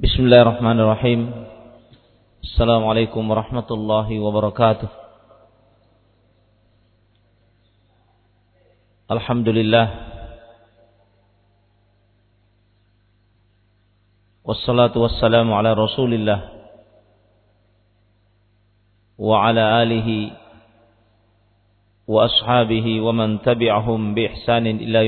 بسم الله الرحمن الرحيم السلام عليكم ورحمة الله وبركاته الحمد لله والصلاة والسلام على رسول الله وعلى آله وأصحابه ومن تبعهم بإحسان إلى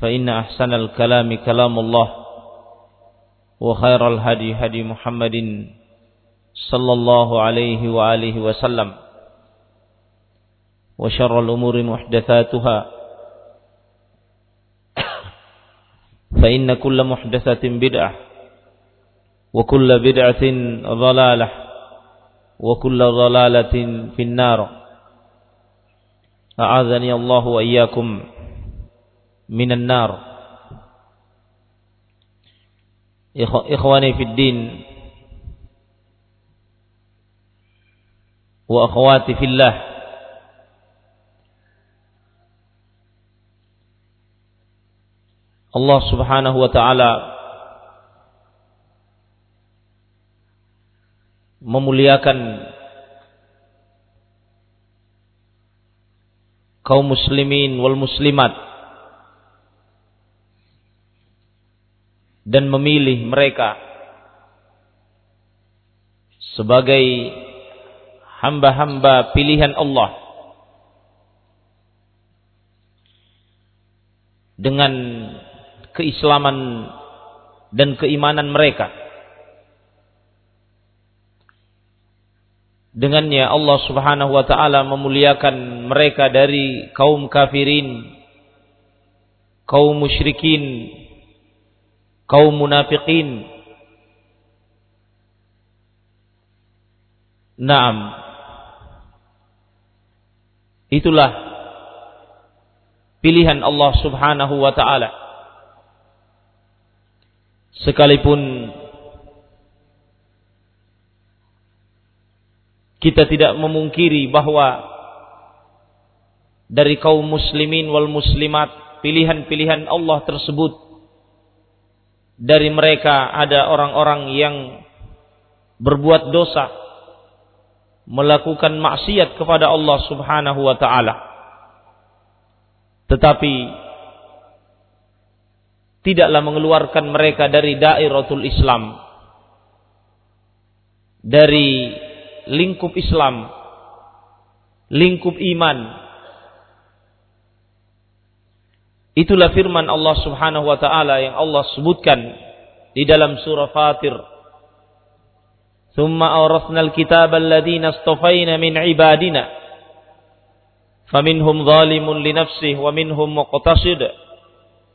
فإن أحسن الكلام كلام الله وخير الهدي هدي محمد صلى الله عليه وآله وسلم وشر الأمور محدثاتها فإن كل محدثة بدعة وكل بدعة ضلالة وكل ضلالة في النار. أعاذني الله وإياكم. minan nar. Ikhwani fid din. Wa akhwati fillah. Allah Subhanahu wa taala memuliakan kaum muslimin wal muslimat. Dan memilih mereka sebagai hamba-hamba pilihan Allah dengan keislaman dan keimanan mereka. Dengannya Allah Subhanahu wa taala memuliakan mereka dari kaum kafirin, kaum musyrikin, kaum munafikin. Naam. Itulah pilihan Allah Subhanahu wa taala. Sekalipun kita tidak memungkiri bahwa dari kaum muslimin wal muslimat pilihan-pilihan Allah tersebut dari mereka ada orang-orang yang berbuat dosa melakukan maksiat kepada Allah Subhanahu wa taala. Tetapi tidaklah mengeluarkan mereka dari dairatul Islam dari lingkup Islam lingkup iman Itulah firman Allah Subhanahu wa taala yang Allah sebutkan di dalam surah Fatir. "Tsumma awrathna al-kitaba alladziina istafayna min 'ibadina faminhum zalimun li nafsihi wa minhum muqtasid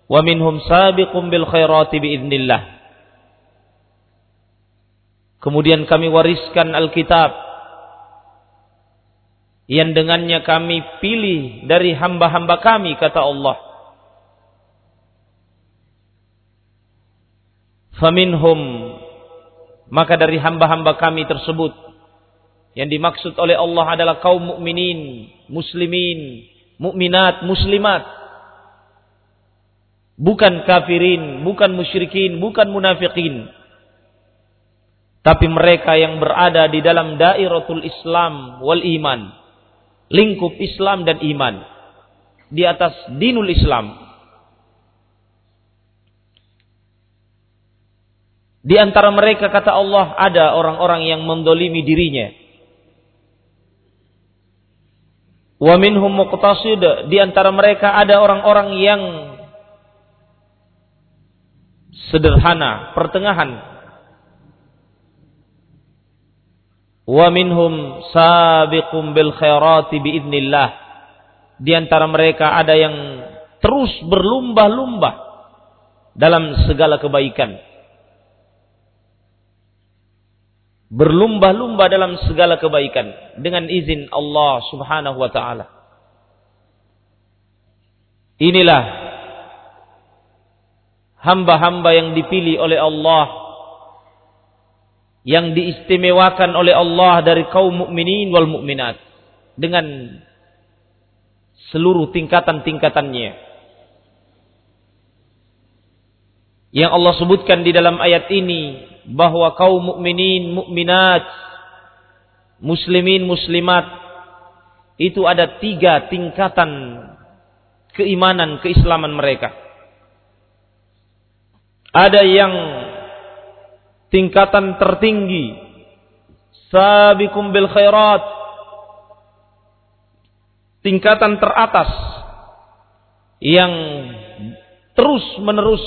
wa minhum sabiqun bil khairati biidznillah." Kemudian kami wariskan Alkitab yang dengannya kami pilih dari hamba-hamba kami kata Allah faminhum maka dari hamba-hamba kami tersebut yang dimaksud oleh Allah adalah kaum mukminin, muslimin, mukminat, muslimat. Bukan kafirin, bukan musyrikin, bukan munafikin. Tapi mereka yang berada di dalam dairatul Islam wal iman. Lingkup Islam dan iman. Di atas dinul Islam. Di antara mereka kata Allah ada orang-orang yang mendolimi dirinya. Wa minhum muqtasid. Di antara mereka ada orang-orang yang sederhana, pertengahan. Wa minhum sabiqum bil khairati biidnillah. Di antara mereka ada yang terus berlumba-lumba dalam segala kebaikan berlumba-lumba dalam segala kebaikan dengan izin Allah Subhanahu wa taala. Inilah hamba-hamba yang dipilih oleh Allah yang diistimewakan oleh Allah dari kaum mukminin wal mukminat dengan seluruh tingkatan-tingkatannya. Yang Allah sebutkan di dalam ayat ini bahwa kaum mukminin, mukminat, muslimin, muslimat itu ada tiga tingkatan keimanan, keislaman mereka. Ada yang tingkatan tertinggi, sabikum bil khairat, tingkatan teratas yang terus menerus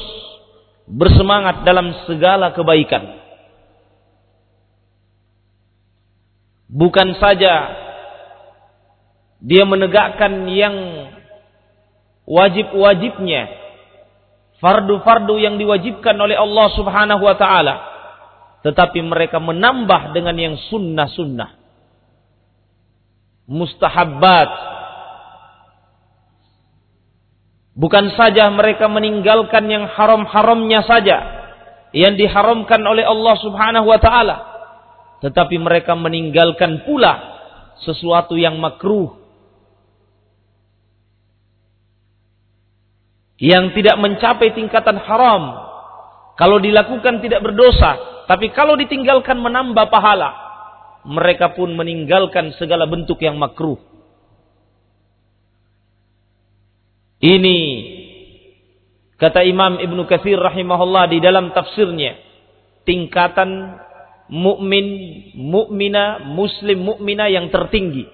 bersemangat dalam segala kebaikan. Bukan saja dia menegakkan yang wajib-wajibnya, fardu-fardu yang diwajibkan oleh Allah Subhanahu wa taala, tetapi mereka menambah dengan yang sunnah-sunnah. Mustahabbat. Bukan saja mereka meninggalkan yang haram-haramnya saja, yang diharamkan oleh Allah Subhanahu wa taala, tetapi mereka meninggalkan pula sesuatu yang makruh yang tidak mencapai tingkatan haram. Kalau dilakukan tidak berdosa tapi kalau ditinggalkan menambah pahala mereka pun meninggalkan segala bentuk yang makruh ini kata Imam Ibnu Katsir rahimahullah di dalam tafsirnya tingkatan mukmin mukmina muslim mukmina yang tertinggi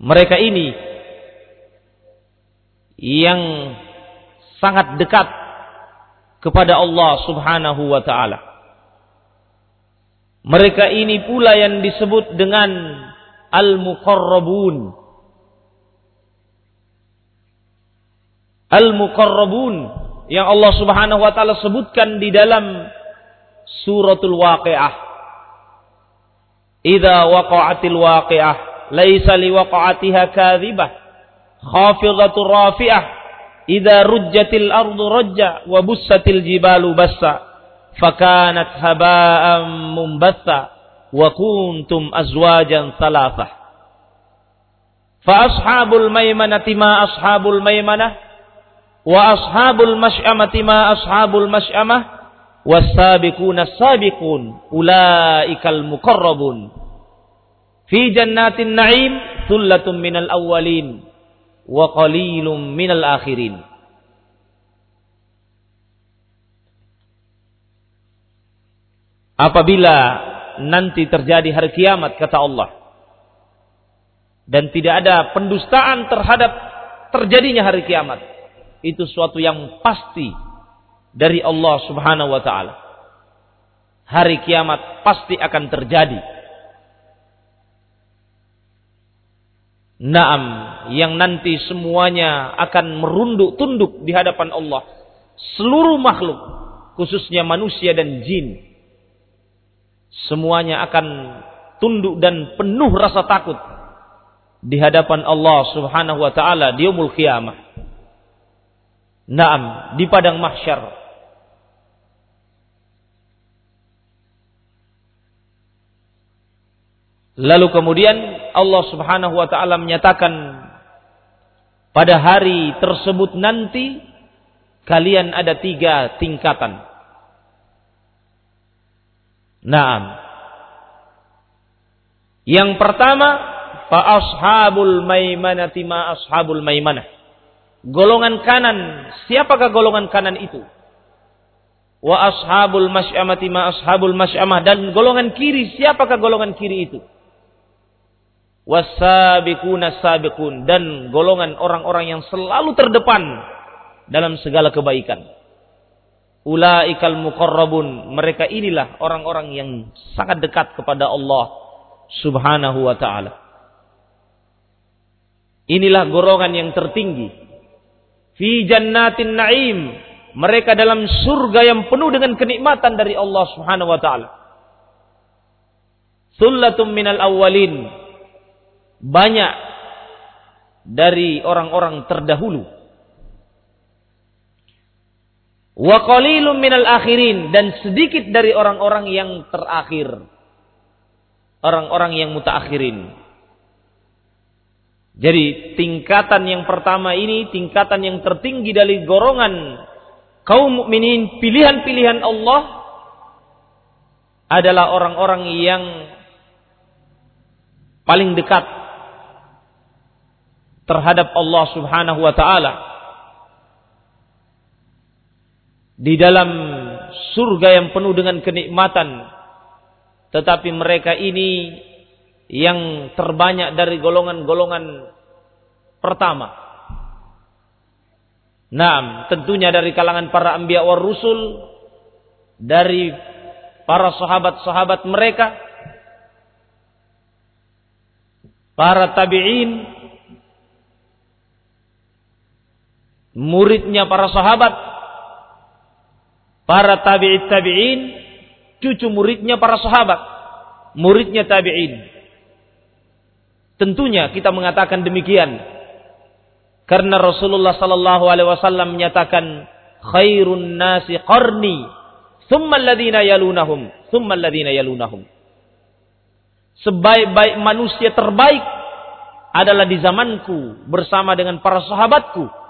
mereka ini yang sangat dekat kepada Allah Subhanahu wa taala. Mereka ini pula yang disebut dengan al-muqarrabun. Al-muqarrabun yang Allah Subhanahu wa taala sebutkan di dalam suratul Waqiah. Idza waqa'atil waqi'ah laisa liwaqa'atiha kadhibah khafidatu rafi'ah idza rujjatil ardu rajja wa bussatil jibalu bassa fakanat haba'an mumbatha wa kuntum azwajan thalathah fa ashabul maimanati ma ashabul maimanah wa ashabul mash'amati ma ashabul mash'amah was-sabiquna as-sabiqun ulaikal muqarrabun fi jannatin na'im thullatun minal awwalin wa qalilum minal akhirin. Apabila nanti terjadi hari kiamat kata Allah dan tidak ada pendustaan terhadap terjadinya hari kiamat itu suatu yang pasti dari Allah Subhanahu wa taala. Hari kiamat pasti akan terjadi Naam, yang nanti semuanya akan merunduk tunduk di hadapan Allah. Seluruh makhluk, khususnya manusia dan jin. Semuanya akan tunduk dan penuh rasa takut di hadapan Allah Subhanahu wa taala di yaumul qiyamah. Naam, di padang mahsyar. Lalu kemudian Allah Subhanahu wa taala menyatakan pada hari tersebut nanti kalian ada tiga tingkatan. Naam. Yang pertama, fa ashabul maimanati ma ashabul maimanah. Golongan kanan, siapakah golongan kanan itu? Wa ashabul masyamati ma ashabul masyamah dan golongan kiri, siapakah golongan kiri itu? wasabiquna sabiqun dan golongan orang-orang yang selalu terdepan dalam segala kebaikan. Ulaikal muqarrabun, mereka inilah orang-orang yang sangat dekat kepada Allah Subhanahu wa taala. Inilah golongan yang tertinggi. Fi jannatin na'im, mereka dalam surga yang penuh dengan kenikmatan dari Allah Subhanahu wa taala. Sullatum minal awwalin, banyak dari orang-orang terdahulu. Wa qalilum minal akhirin dan sedikit dari orang-orang yang terakhir. Orang-orang yang mutaakhirin. Jadi tingkatan yang pertama ini tingkatan yang tertinggi dari golongan kaum mukminin pilihan-pilihan Allah adalah orang-orang yang paling dekat terhadap Allah Subhanahu wa taala. Di dalam surga yang penuh dengan kenikmatan. Tetapi mereka ini yang terbanyak dari golongan-golongan pertama. Nah, tentunya dari kalangan para anbiya war rusul, dari para sahabat-sahabat mereka, para tabi'in, muridnya para sahabat, para tabi'it tabi'in, cucu muridnya para sahabat, muridnya tabi'in. Tentunya kita mengatakan demikian karena Rasulullah sallallahu alaihi wasallam menyatakan khairun nasi qarni thumma alladhina yalunahum thumma alladhina yalunahum. Sebaik-baik manusia terbaik adalah di zamanku bersama dengan para sahabatku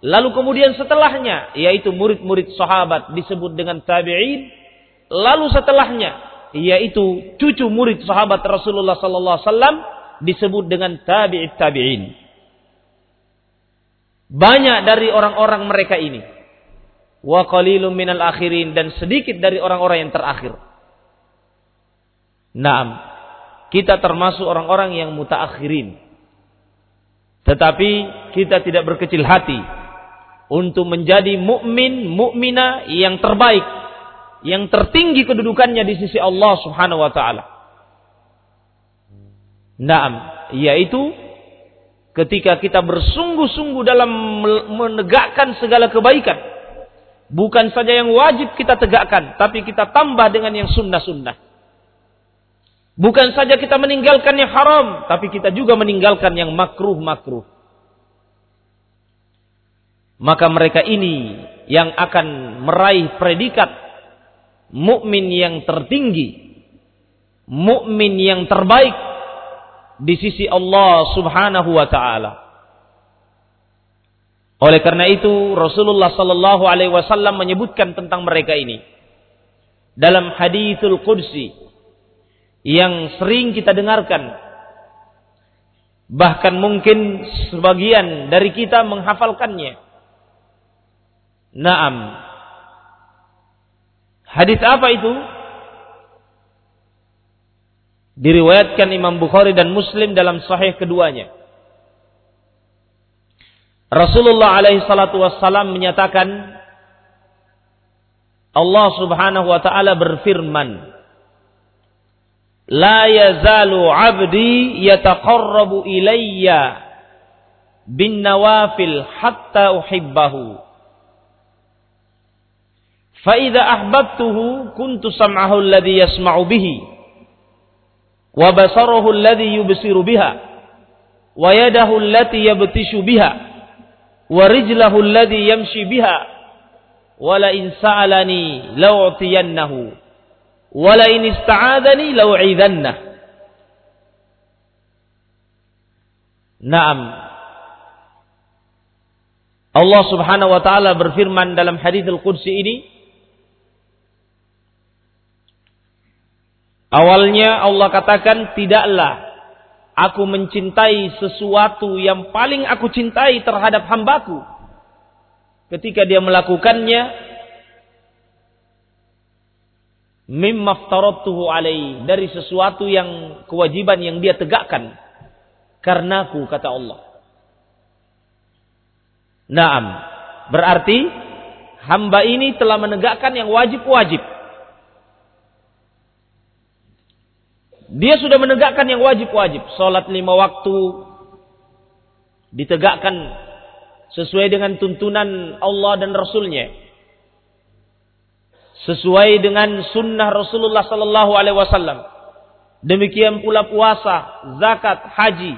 Lalu kemudian setelahnya, yaitu murid-murid sahabat disebut dengan tabi'in. Lalu setelahnya, yaitu cucu murid sahabat Rasulullah sallallahu alaihi wasallam disebut dengan tabi'it tabi'in. Banyak dari orang-orang mereka ini. Wa qalilum minal akhirin dan sedikit dari orang-orang yang terakhir. Naam. Kita termasuk orang-orang yang mutaakhirin. Tetapi kita tidak berkecil hati untuk menjadi mukmin mukmina yang terbaik yang tertinggi kedudukannya di sisi Allah Subhanahu wa taala. Naam, yaitu ketika kita bersungguh-sungguh dalam menegakkan segala kebaikan. Bukan saja yang wajib kita tegakkan, tapi kita tambah dengan yang sunnah-sunnah. Bukan saja kita meninggalkan yang haram, tapi kita juga meninggalkan yang makruh-makruh maka mereka ini yang akan meraih predikat mukmin yang tertinggi, mukmin yang terbaik di sisi Allah Subhanahu wa taala. Oleh karena itu Rasulullah sallallahu alaihi wasallam menyebutkan tentang mereka ini dalam hadithul qudsi yang sering kita dengarkan bahkan mungkin sebagian dari kita menghafalkannya Naam. Hadis apa itu? Diriwayatkan Imam Bukhari dan Muslim dalam sahih keduanya. Rasulullah alaihi salatu wassalam menyatakan Allah Subhanahu wa taala berfirman La yazalu 'abdi yataqarrabu ilayya bin nawafil hatta uhibbahu Fa idza ahbabtuhu kuntu sam'ahu alladhi yasma'u bihi وبصره الذي يبصر بها ويده التي يبتش بها ورجله الذي يمشي بها ولئن سألني لأعطينه ولئن استعاذني لأعيذنه. نعم. Allah Subhanahu wa taala berfirman dalam hadis al-qudsi ini Awalnya Allah katakan tidaklah aku mencintai sesuatu yang paling aku cintai terhadap hambaku. Ketika dia melakukannya mimma aftaratuhu alai dari sesuatu yang kewajiban yang dia tegakkan karenaku kata Allah. Naam. Berarti hamba ini telah menegakkan yang wajib-wajib. Dia sudah menegakkan yang wajib-wajib. Sholat lima waktu ditegakkan sesuai dengan tuntunan Allah dan Rasulnya. Sesuai dengan sunnah Rasulullah Sallallahu Alaihi Wasallam. Demikian pula puasa, zakat, haji,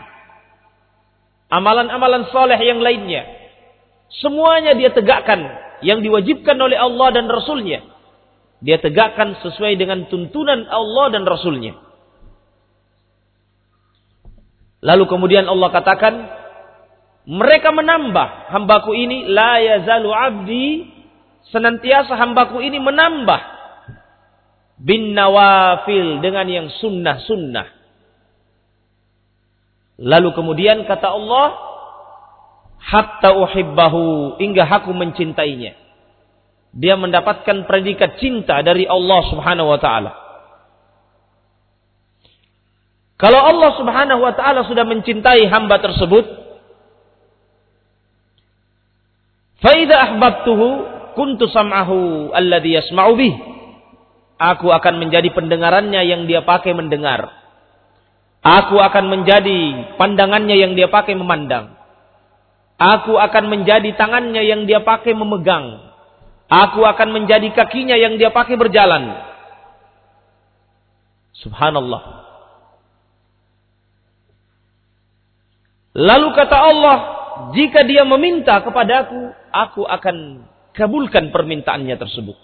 amalan-amalan soleh yang lainnya. Semuanya dia tegakkan yang diwajibkan oleh Allah dan Rasulnya. Dia tegakkan sesuai dengan tuntunan Allah dan Rasulnya. Lalu kemudian Allah katakan, mereka menambah hambaku ini la yazalu abdi senantiasa hambaku ini menambah bin nawafil dengan yang sunnah-sunnah. Lalu kemudian kata Allah, hatta uhibbahu hingga aku mencintainya. Dia mendapatkan predikat cinta dari Allah Subhanahu wa taala. Kalau Allah Subhanahu wa taala sudah mencintai hamba tersebut, fa idza ahbabtuhu kuntu sam'ahu alladhi yasma'u bih. Aku akan menjadi pendengarannya yang dia pakai mendengar. Aku akan menjadi pandangannya yang dia pakai memandang. Aku akan menjadi tangannya yang dia pakai memegang. Aku akan menjadi kakinya yang dia pakai berjalan. Subhanallah. Lalu kata Allah, jika dia meminta kepadaku, aku akan kabulkan permintaannya tersebut.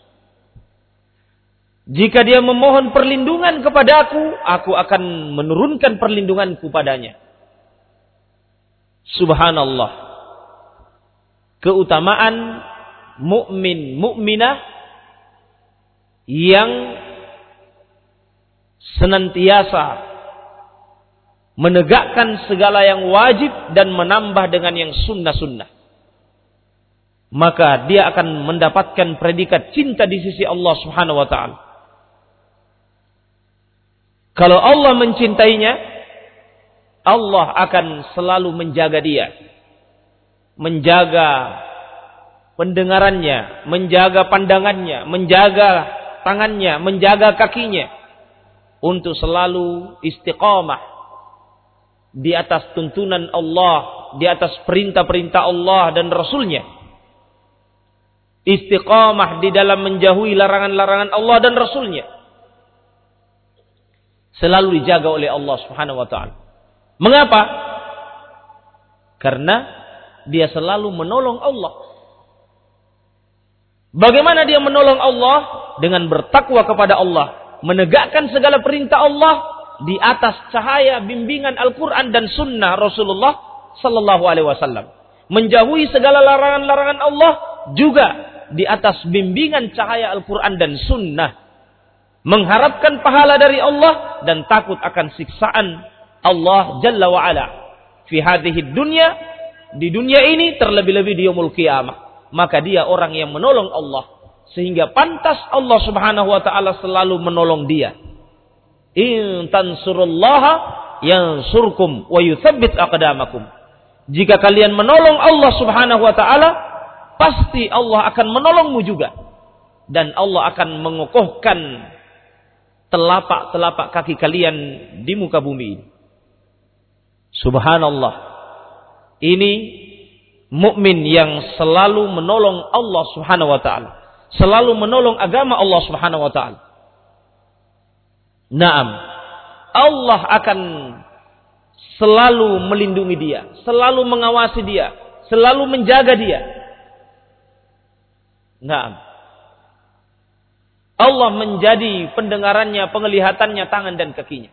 Jika dia memohon perlindungan kepadaku, aku akan menurunkan perlindunganku padanya. Subhanallah. Keutamaan mukmin mukminah yang senantiasa menegakkan segala yang wajib dan menambah dengan yang sunnah-sunnah. Maka dia akan mendapatkan predikat cinta di sisi Allah Subhanahu wa taala. Kalau Allah mencintainya, Allah akan selalu menjaga dia. Menjaga pendengarannya, menjaga pandangannya, menjaga tangannya, menjaga kakinya untuk selalu istiqamah di atas tuntunan Allah, di atas perintah-perintah Allah dan Rasulnya. Istiqamah di dalam menjauhi larangan-larangan Allah dan Rasulnya. Selalu dijaga oleh Allah subhanahu wa ta'ala. Mengapa? Karena dia selalu menolong Allah. Bagaimana dia menolong Allah? Dengan bertakwa kepada Allah. Menegakkan segala perintah Allah di atas cahaya bimbingan Al-Quran dan Sunnah Rasulullah Sallallahu Alaihi Wasallam. Menjauhi segala larangan-larangan Allah juga di atas bimbingan cahaya Al-Quran dan Sunnah. Mengharapkan pahala dari Allah dan takut akan siksaan Allah Jalla wa'ala. Fi hadhihi dunya, di dunia ini terlebih-lebih di yaumul qiyamah. Maka dia orang yang menolong Allah. Sehingga pantas Allah subhanahu wa ta'ala selalu menolong dia In tansurullaha yansurkum wa yuthabbit aqdamakum. Jika kalian menolong Allah Subhanahu wa taala, pasti Allah akan menolongmu juga. Dan Allah akan mengokohkan telapak-telapak kaki kalian di muka bumi Subhanallah. Ini mukmin yang selalu menolong Allah Subhanahu wa taala, selalu menolong agama Allah Subhanahu wa taala. Naam. Allah akan selalu melindungi dia, selalu mengawasi dia, selalu menjaga dia. Naam. Allah menjadi pendengarannya, penglihatannya, tangan dan kakinya.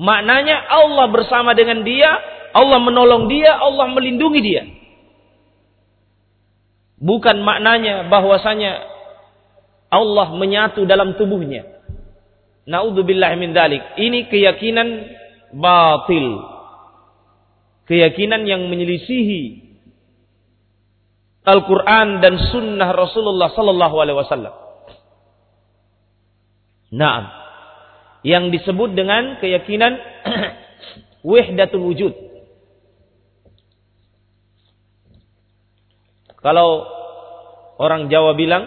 Maknanya Allah bersama dengan dia, Allah menolong dia, Allah melindungi dia. Bukan maknanya bahwasanya Allah menyatu dalam tubuhnya. Naudzubillah min dalik. Ini keyakinan batil. Keyakinan yang menyelisihi Al-Quran dan Sunnah Rasulullah Sallallahu Alaihi Wasallam. Naam. Yang disebut dengan keyakinan wujud. Kalau orang Jawa bilang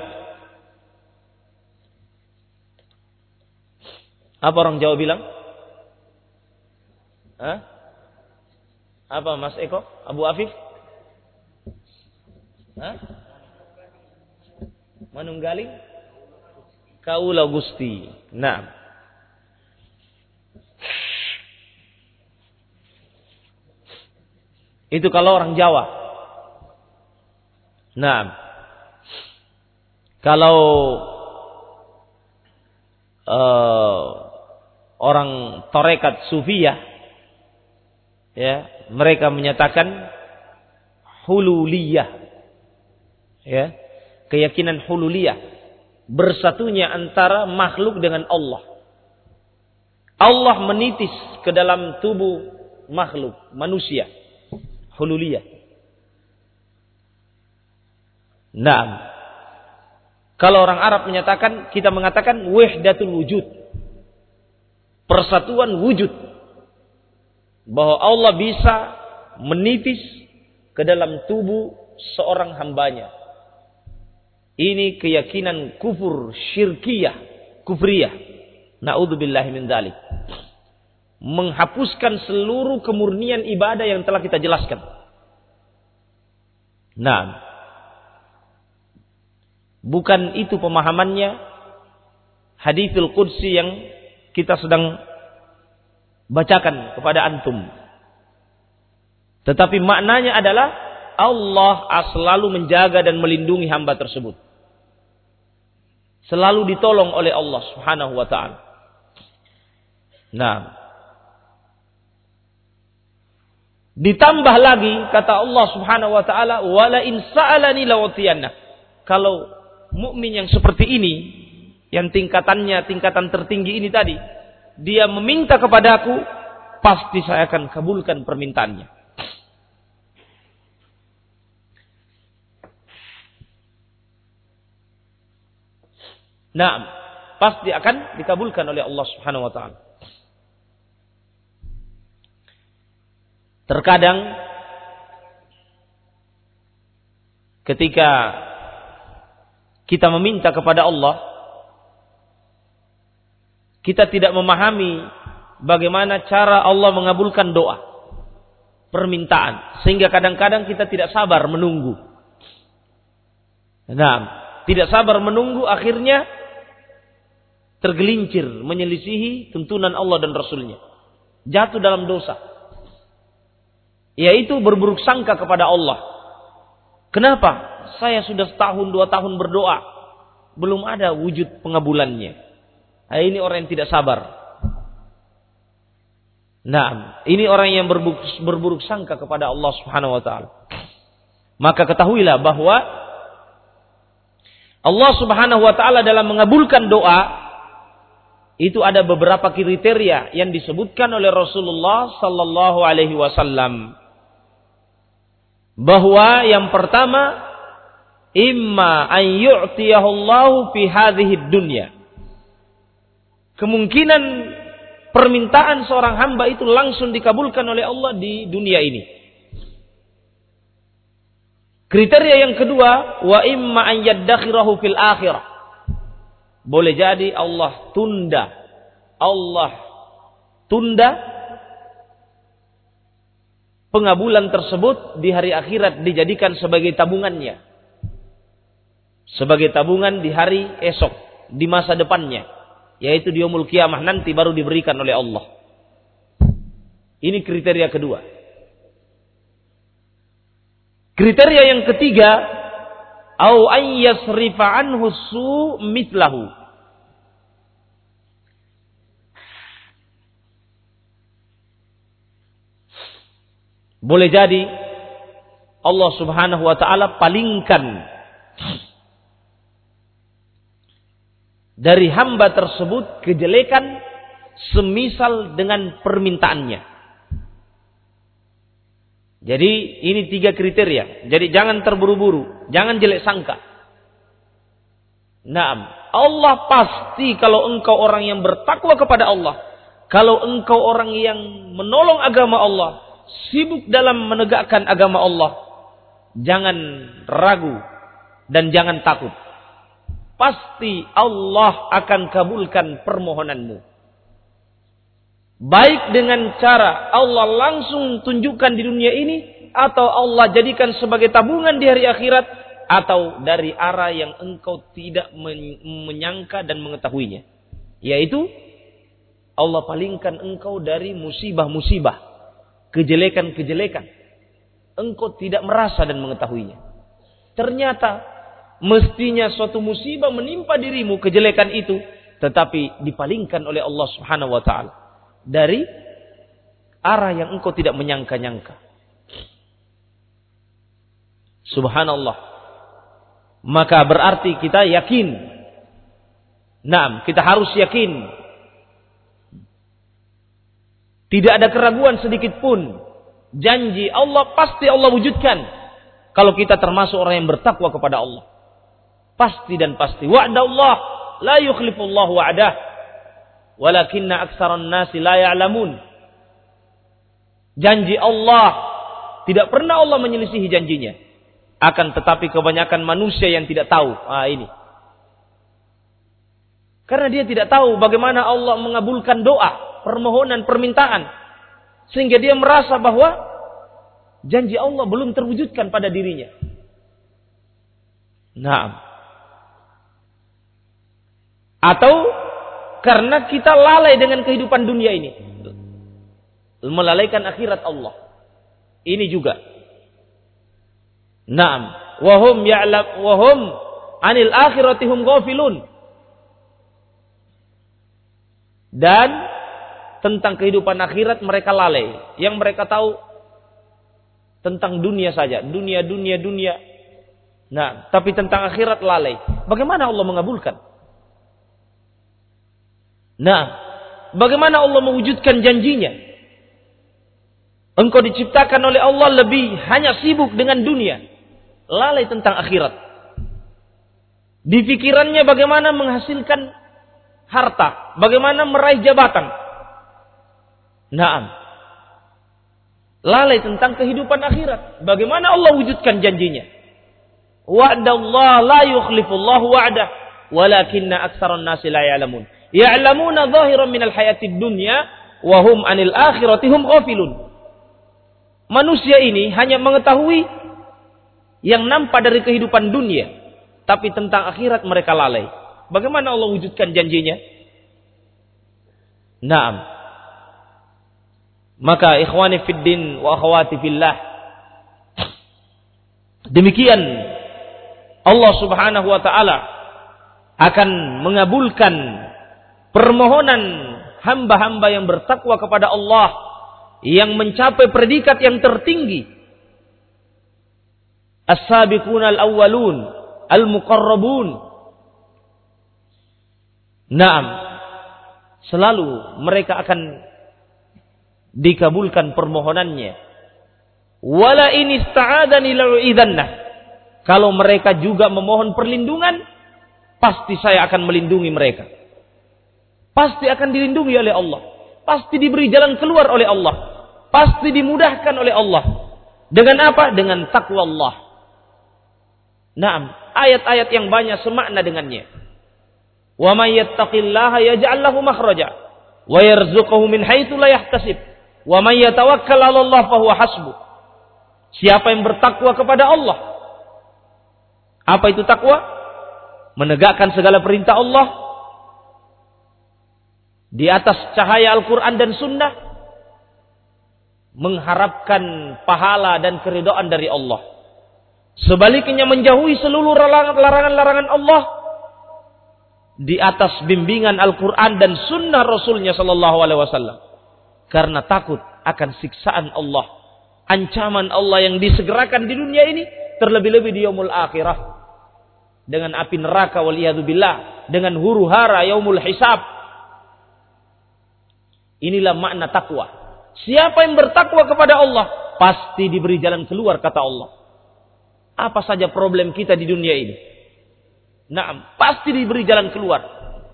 Apa orang Jawa bilang? Hah? Apa Mas Eko? Abu Afif? Hah? Manunggaling? Kaula Gusti. Nah. Itu kalau orang Jawa. Nah. Kalau uh, orang torekat sufiyah Ya, mereka menyatakan hululiyah. Ya, keyakinan hululiyah bersatunya antara makhluk dengan Allah. Allah menitis ke dalam tubuh makhluk manusia. Hululiyah. Nah, kalau orang Arab menyatakan, kita mengatakan wahdatul wujud. Persatuan wujud. Bahwa Allah bisa menitis ke dalam tubuh seorang hambanya. Ini keyakinan kufur syirkiyah, kufriyah. Na'udzubillahi min dzalik. Menghapuskan seluruh kemurnian ibadah yang telah kita jelaskan. Nah, bukan itu pemahamannya hadithul qudsi yang kita sedang bacakan kepada antum. Tetapi maknanya adalah Allah selalu menjaga dan melindungi hamba tersebut. Selalu ditolong oleh Allah Subhanahu wa taala. Nah, ditambah lagi kata Allah Subhanahu wa taala, "Wala sa'alani lawatiyanna." Kalau mukmin yang seperti ini, yang tingkatannya tingkatan tertinggi ini tadi, dia meminta kepadaku, pasti saya akan kabulkan permintaannya. Nah, pasti akan dikabulkan oleh Allah Subhanahu wa taala. Terkadang ketika kita meminta kepada Allah, kita tidak memahami bagaimana cara Allah mengabulkan doa, permintaan, sehingga kadang-kadang kita tidak sabar menunggu. Nah, tidak sabar menunggu akhirnya tergelincir menyelisihi tuntunan Allah dan Rasulnya. Jatuh dalam dosa yaitu berburuk sangka kepada Allah. Kenapa? Saya sudah setahun dua tahun berdoa, belum ada wujud pengabulannya. Ini orang yang tidak sabar. Nah, ini orang yang berburuk, berburuk sangka kepada Allah Subhanahu wa taala. Maka ketahuilah bahwa Allah Subhanahu wa taala dalam mengabulkan doa itu ada beberapa kriteria yang disebutkan oleh Rasulullah sallallahu alaihi wasallam bahwa yang pertama imma an yu'tiyahu Allahu fi hadhihi dunya. Kemungkinan permintaan seorang hamba itu langsung dikabulkan oleh Allah di dunia ini. Kriteria yang kedua, wa imma an yaddakhirahu fil akhirah. Boleh jadi Allah tunda. Allah tunda pengabulan tersebut di hari akhirat dijadikan sebagai tabungannya. Sebagai tabungan di hari esok, di masa depannya. Yaitu di umul kiamah nanti baru diberikan oleh Allah. Ini kriteria kedua. Kriteria yang ketiga, au an anhu su Boleh jadi Allah Subhanahu wa taala palingkan dari hamba tersebut kejelekan semisal dengan permintaannya. Jadi ini tiga kriteria. Jadi jangan terburu-buru, jangan jelek sangka. Naam, Allah pasti kalau engkau orang yang bertakwa kepada Allah, kalau engkau orang yang menolong agama Allah, sibuk dalam menegakkan agama Allah, jangan ragu dan jangan takut. Pasti Allah akan kabulkan permohonanmu. Baik dengan cara Allah langsung tunjukkan di dunia ini atau Allah jadikan sebagai tabungan di hari akhirat atau dari arah yang engkau tidak menyangka dan mengetahuinya. Yaitu Allah palingkan engkau dari musibah-musibah kejelekan-kejelekan. Engkau tidak merasa dan mengetahuinya. Ternyata mestinya suatu musibah menimpa dirimu kejelekan itu tetapi dipalingkan oleh Allah Subhanahu wa taala dari arah yang engkau tidak menyangka-nyangka. Subhanallah. Maka berarti kita yakin. Nah, kita harus yakin. Tidak ada keraguan sedikit pun. Janji Allah pasti Allah wujudkan. Kalau kita termasuk orang yang bertakwa kepada Allah. Pasti dan pasti. Wa'da Allah. La yukhlifullah wa'dah. Walakinna aksaran nasi la ya'lamun. Janji Allah. Tidak pernah Allah menyelisihi janjinya. Akan tetapi kebanyakan manusia yang tidak tahu. Ah ini. Karena dia tidak tahu bagaimana Allah mengabulkan doa, permohonan, permintaan. Sehingga dia merasa bahwa janji Allah belum terwujudkan pada dirinya. Nah. Atau karena kita lalai dengan kehidupan dunia ini. Melalaikan akhirat Allah. Ini juga. Naam, wahum ya'lam wahum anil akhirati hum ghafilun. Dan tentang kehidupan akhirat mereka lalai. Yang mereka tahu tentang dunia saja, dunia dunia dunia. Nah, tapi tentang akhirat lalai. Bagaimana Allah mengabulkan? Nah, bagaimana Allah mewujudkan janjinya? Engkau diciptakan oleh Allah lebih hanya sibuk dengan dunia lalai tentang akhirat. Di pikirannya bagaimana menghasilkan harta, bagaimana meraih jabatan. Naam. Lalai tentang kehidupan akhirat. Bagaimana Allah wujudkan janjinya? Wa'dallah la yukhlifullahu wa'dah. Walakinna aksaran nasi la ya'lamun. Ya'lamuna zahiran minal hayatid dunya. Wahum anil akhirati hum ghafilun. Manusia ini hanya mengetahui yang nampak dari kehidupan dunia, tapi tentang akhirat mereka lalai. Bagaimana Allah wujudkan janjinya? Naam. Maka ikhwani fiddin wa akhwati fillah. Demikian Allah Subhanahu wa taala akan mengabulkan permohonan hamba-hamba yang bertakwa kepada Allah yang mencapai predikat yang tertinggi. As-sabiquna al-awwalun al-muqarrabun. Naam selalu mereka akan dikabulkan permohonannya. Wala in ista'adani la'idhanna kalau mereka juga memohon perlindungan pasti saya akan melindungi mereka pasti akan dilindungi oleh Allah pasti diberi jalan keluar oleh Allah pasti dimudahkan oleh Allah dengan apa dengan takwa Allah Naam, ayat-ayat yang banyak semakna dengannya. Wa may yattaqillaha yaj'al lahu makhraja wa yarzuquhu min haitsu la yahtasib. Wa may yatawakkal 'ala Allah fa. Siapa yang bertakwa kepada Allah? Apa itu takwa? Menegakkan segala perintah Allah di atas cahaya Al-Qur'an dan Sunnah mengharapkan pahala dan keridhaan dari Allah. Sebaliknya menjauhi seluruh larangan-larangan Allah di atas bimbingan Al-Quran dan Sunnah Rasulnya Sallallahu Alaihi Wasallam. Karena takut akan siksaan Allah, ancaman Allah yang disegerakan di dunia ini terlebih-lebih di yaumul akhirah. Dengan api neraka waliyadzubillah dengan huru hara yaumul hisab inilah makna takwa siapa yang bertakwa kepada Allah pasti diberi jalan keluar kata Allah apa saja problem kita di dunia ini. Nah, pasti diberi jalan keluar.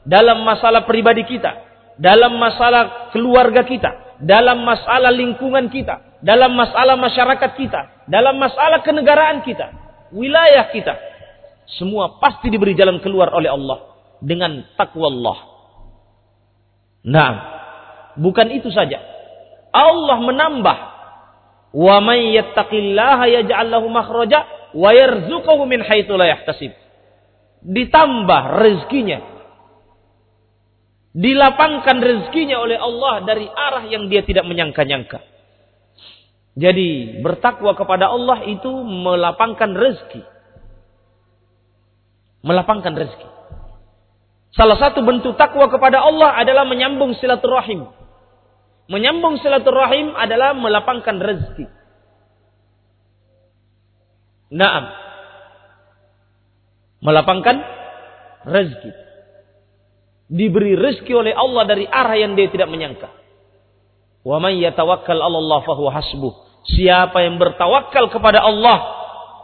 Dalam masalah pribadi kita. Dalam masalah keluarga kita. Dalam masalah lingkungan kita. Dalam masalah masyarakat kita. Dalam masalah kenegaraan kita. Wilayah kita. Semua pasti diberi jalan keluar oleh Allah. Dengan takwa Allah. Nah, bukan itu saja. Allah menambah. Wa may yattaqillaha yaj'al lahu makhraja wa yarzuquhu min haitsu la yahtasib. Ditambah rezekinya. Dilapangkan rezekinya oleh Allah dari arah yang dia tidak menyangka-nyangka. Jadi bertakwa kepada Allah itu melapangkan rezeki. Melapangkan rezeki. Salah satu bentuk takwa kepada Allah adalah menyambung silaturahim. Menyambung silaturahim adalah melapangkan rezeki. Naam. Melapangkan rezeki. Diberi rezeki oleh Allah dari arah yang dia tidak menyangka. Wa man yatawakkal 'ala Allah fahuwa hasbuh. Siapa yang bertawakal kepada Allah,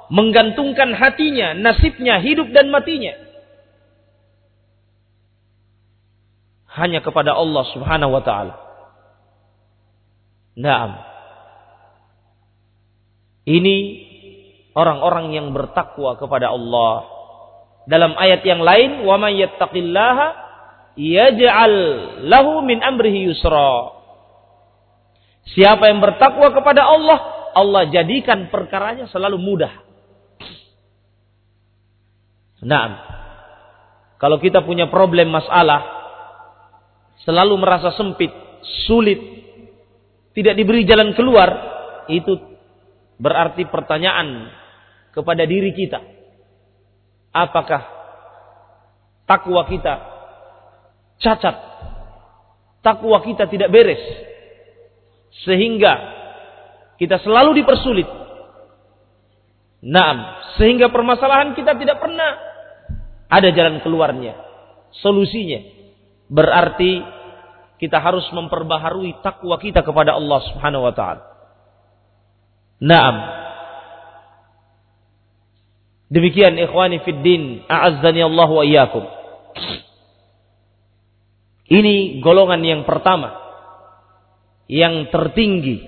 menggantungkan hatinya, nasibnya, hidup dan matinya hanya kepada Allah Subhanahu wa taala. Naam. Ini orang-orang yang bertakwa kepada Allah. Dalam ayat yang lain, "Wa may yattaqillaha yaj'al lahu min amrihi yusra." Siapa yang bertakwa kepada Allah, Allah jadikan perkaranya selalu mudah. Nah, kalau kita punya problem masalah, selalu merasa sempit, sulit, tidak diberi jalan keluar, itu berarti pertanyaan kepada diri kita. Apakah takwa kita cacat? Takwa kita tidak beres. Sehingga kita selalu dipersulit. Naam, sehingga permasalahan kita tidak pernah ada jalan keluarnya, solusinya. Berarti kita harus memperbaharui takwa kita kepada Allah Subhanahu wa taala. Naam. Demikian ikhwani fid din, a'azzani Allah wa iyyakum. Ini golongan yang pertama yang tertinggi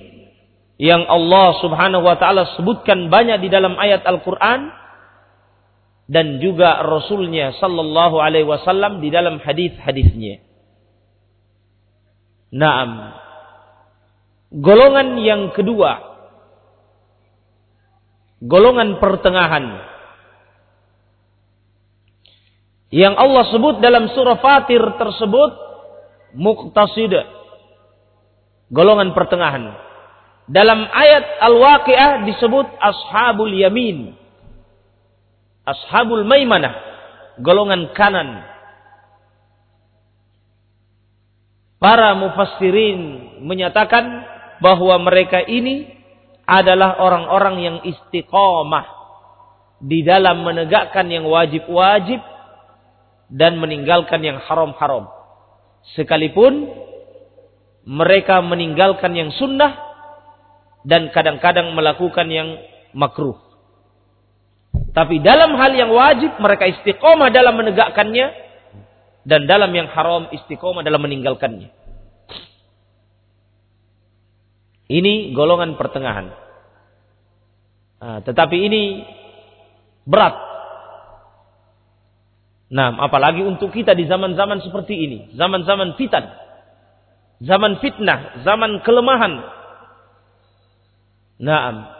yang Allah Subhanahu wa taala sebutkan banyak di dalam ayat Al-Qur'an dan juga Rasulnya sallallahu alaihi wasallam di dalam hadis-hadisnya. Naam. Golongan yang kedua. Golongan pertengahan. Yang Allah sebut dalam surah Fatir tersebut muqtasid. Golongan pertengahan. Dalam ayat Al-Waqi'ah disebut ashabul yamin. Ashabul maimanah. Golongan kanan Para mufassirin menyatakan bahwa mereka ini adalah orang-orang yang istiqomah di dalam menegakkan yang wajib-wajib dan meninggalkan yang haram-haram. Sekalipun mereka meninggalkan yang sunnah dan kadang-kadang melakukan yang makruh. Tapi dalam hal yang wajib mereka istiqomah dalam menegakkannya dan dalam yang haram istiqomah dalam meninggalkannya. Ini golongan pertengahan. Nah, tetapi ini berat. Nah, apalagi untuk kita di zaman-zaman seperti ini, zaman-zaman fitan, zaman fitnah, zaman kelemahan. Nah,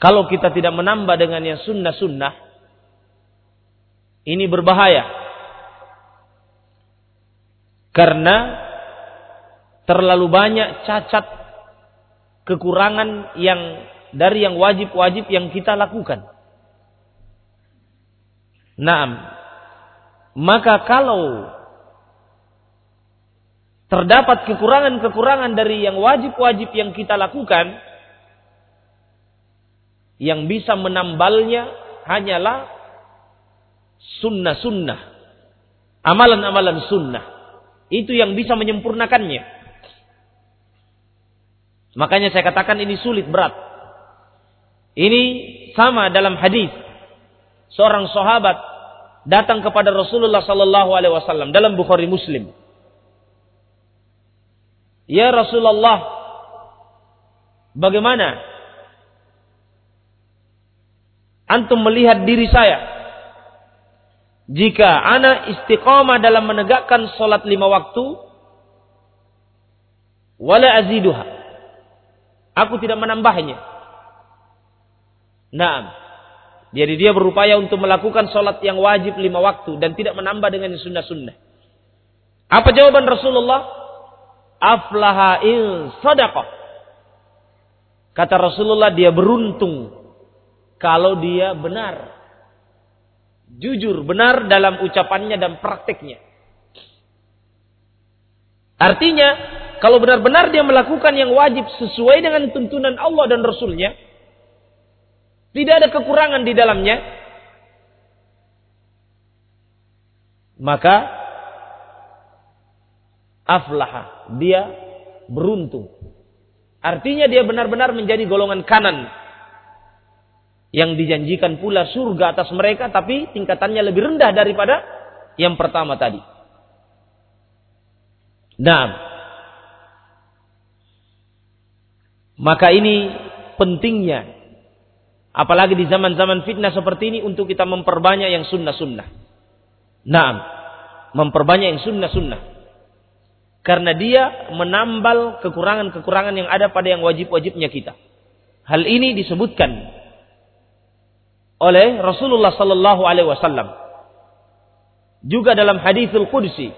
Kalau kita tidak menambah dengan yang sunnah-sunnah, ini berbahaya. Karena terlalu banyak cacat kekurangan yang dari yang wajib-wajib yang kita lakukan. Naam. Maka kalau terdapat kekurangan-kekurangan dari yang wajib-wajib yang kita lakukan, yang bisa menambalnya hanyalah sunnah-sunnah. Amalan-amalan sunnah. Itu yang bisa menyempurnakannya. Makanya saya katakan ini sulit, berat. Ini sama dalam hadis. Seorang sahabat datang kepada Rasulullah sallallahu alaihi wasallam dalam Bukhari Muslim. Ya Rasulullah, bagaimana antum melihat diri saya. Jika anak istiqomah dalam menegakkan solat lima waktu, wala aziduha. Aku tidak menambahnya. Nah, jadi dia berupaya untuk melakukan solat yang wajib lima waktu dan tidak menambah dengan sunnah-sunnah. Apa jawaban Rasulullah? Aflaha il sadaqah. Kata Rasulullah dia beruntung kalau dia benar Jujur, benar dalam ucapannya dan prakteknya. Artinya, kalau benar-benar dia melakukan yang wajib sesuai dengan tuntunan Allah dan Rasulnya, tidak ada kekurangan di dalamnya, maka aflaha, dia beruntung. Artinya dia benar-benar menjadi golongan kanan yang dijanjikan pula surga atas mereka tapi tingkatannya lebih rendah daripada yang pertama tadi. Nah, maka ini pentingnya apalagi di zaman-zaman fitnah seperti ini untuk kita memperbanyak yang sunnah-sunnah. Nah, memperbanyak yang sunnah-sunnah. Karena dia menambal kekurangan-kekurangan yang ada pada yang wajib-wajibnya kita. Hal ini disebutkan oleh Rasulullah sallallahu alaihi wasallam. Juga dalam hadithul qudsi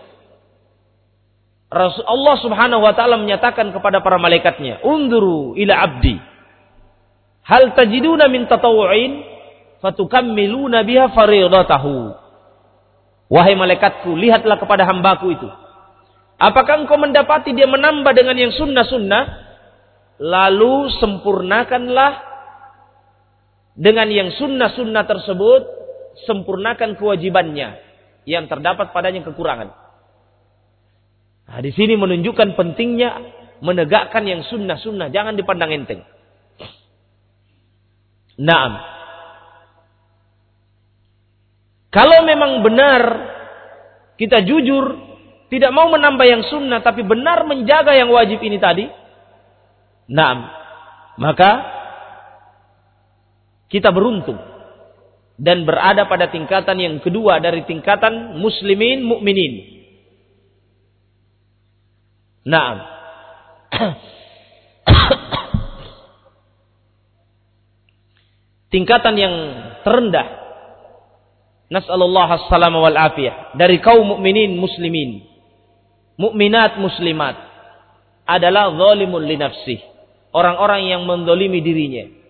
Allah Subhanahu wa taala menyatakan kepada para malaikatnya, "Unduru ila abdi. Hal tajiduna min tatawu'in fatukammiluna biha fariidatahu." Wahai malaikatku, lihatlah kepada hambaku itu. Apakah engkau mendapati dia menambah dengan yang sunnah-sunnah? Lalu sempurnakanlah dengan yang sunnah-sunnah tersebut sempurnakan kewajibannya yang terdapat padanya kekurangan. Nah, di sini menunjukkan pentingnya menegakkan yang sunnah-sunnah, jangan dipandang enteng. Naam. Kalau memang benar kita jujur tidak mau menambah yang sunnah tapi benar menjaga yang wajib ini tadi, naam. Maka kita beruntung dan berada pada tingkatan yang kedua dari tingkatan muslimin mukminin. Naam. tingkatan yang terendah. Nasallallahu assalama wal afiyah. Dari kaum mukminin muslimin. Mukminat muslimat. Adalah zalimun li nafsih. Orang-orang yang mendolimi dirinya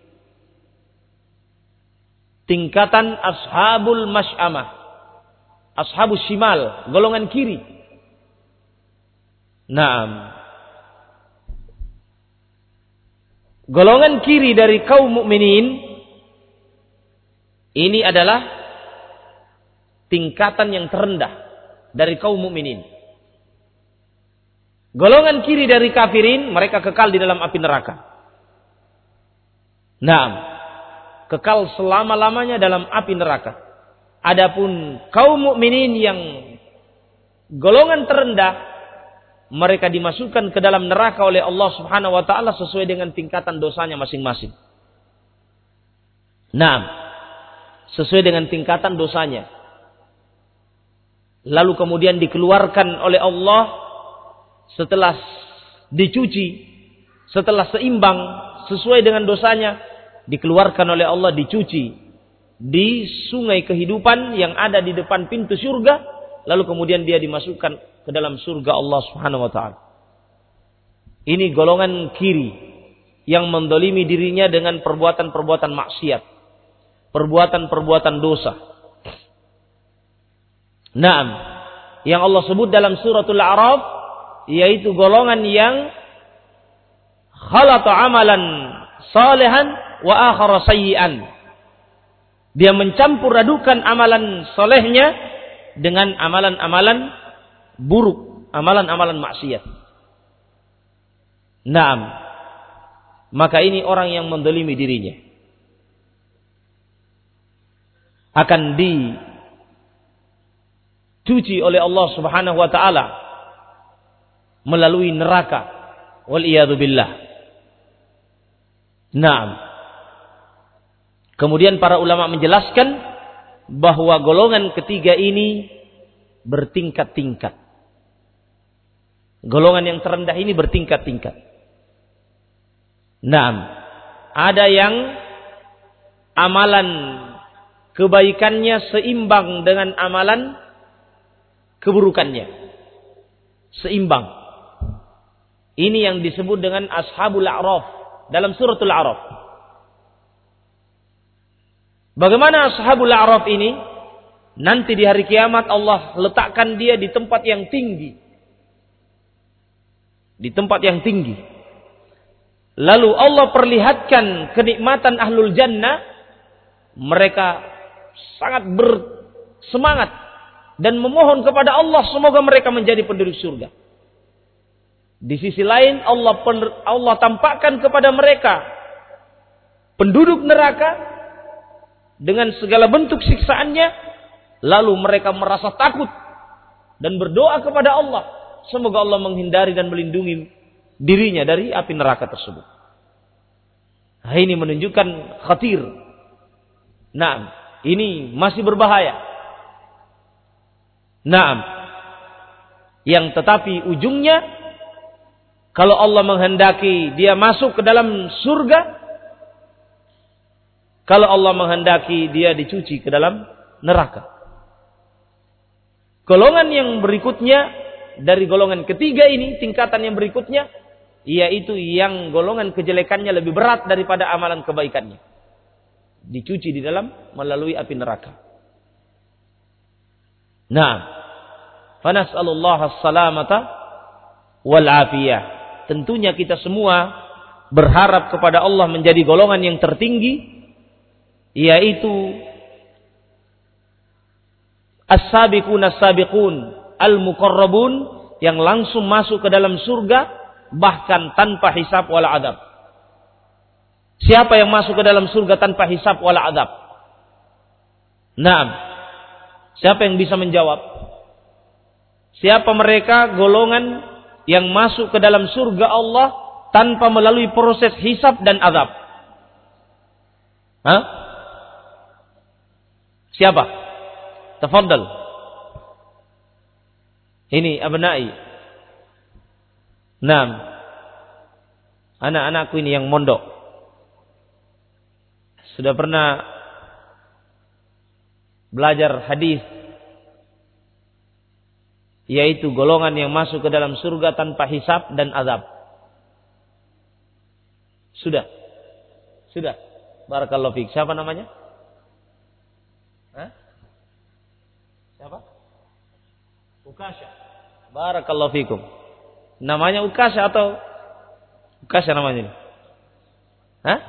tingkatan ashabul masyamah. Ashabul shimal, golongan kiri. Naam. Golongan kiri dari kaum mukminin ini adalah tingkatan yang terendah dari kaum mukminin. Golongan kiri dari kafirin mereka kekal di dalam api neraka. Naam kekal selama-lamanya dalam api neraka. Adapun kaum mukminin yang golongan terendah mereka dimasukkan ke dalam neraka oleh Allah Subhanahu wa taala sesuai dengan tingkatan dosanya masing-masing. Nah, sesuai dengan tingkatan dosanya. Lalu kemudian dikeluarkan oleh Allah setelah dicuci, setelah seimbang sesuai dengan dosanya, dikeluarkan oleh Allah dicuci di sungai kehidupan yang ada di depan pintu surga lalu kemudian dia dimasukkan ke dalam surga Allah Subhanahu wa taala. Ini golongan kiri yang mendolimi dirinya dengan perbuatan-perbuatan maksiat, perbuatan-perbuatan dosa. Naam, yang Allah sebut dalam suratul A'raf yaitu golongan yang khalata amalan salihan wa akhara sayyi'an. Dia mencampur adukan amalan solehnya dengan amalan-amalan buruk, amalan-amalan maksiat. Naam. Maka ini orang yang mendolimi dirinya. Akan dicuci oleh Allah subhanahu wa ta'ala melalui neraka. Wal billah. Naam. Kemudian para ulama menjelaskan bahwa golongan ketiga ini bertingkat-tingkat. Golongan yang terendah ini bertingkat-tingkat. Nah, ada yang amalan kebaikannya seimbang dengan amalan keburukannya. Seimbang. Ini yang disebut dengan ashabul a'raf dalam suratul a'raf. Bagaimana ashabul a'raf ini? Nanti di hari kiamat Allah letakkan dia di tempat yang tinggi. Di tempat yang tinggi. Lalu Allah perlihatkan kenikmatan ahlul jannah. Mereka sangat bersemangat dan memohon kepada Allah semoga mereka menjadi penduduk surga. Di sisi lain Allah Allah tampakkan kepada mereka penduduk neraka dengan segala bentuk siksaannya Lalu mereka merasa takut dan berdoa kepada Allah. Semoga Allah menghindari dan melindungi dirinya dari api neraka tersebut. Nah, ini menunjukkan khatir. Nah, ini masih berbahaya. Nah, yang tetapi ujungnya kalau Allah menghendaki dia masuk ke dalam surga, kalau Allah menghendaki dia dicuci ke dalam neraka. Golongan yang berikutnya dari golongan ketiga ini, tingkatan yang berikutnya yaitu yang golongan kejelekannya lebih berat daripada amalan kebaikannya. Dicuci di dalam melalui api neraka. Nah, fanas'alullah as-salamata wal afiyah. Tentunya kita semua berharap kepada Allah menjadi golongan yang tertinggi yaitu as-sabiqun as-sabiqun al-muqarrabun yang langsung masuk ke dalam surga bahkan tanpa hisab wala adab. Siapa yang masuk ke dalam surga tanpa hisab wala adab? Naam. Siapa yang bisa menjawab? Siapa mereka golongan yang masuk ke dalam surga Allah tanpa melalui proses hisab dan adab? Hah? Siapa? Tafadhal. Ini abnai. Naam. Anak-anakku ini yang mondok. Sudah pernah belajar hadis yaitu golongan yang masuk ke dalam surga tanpa hisap dan azab. Sudah. Sudah. Barakallahu fiik. Siapa namanya? Hah? Siapa? Ukasha. Barakallahu fikum. Namanya Ukasha atau Ukasha namanya ini? Hah?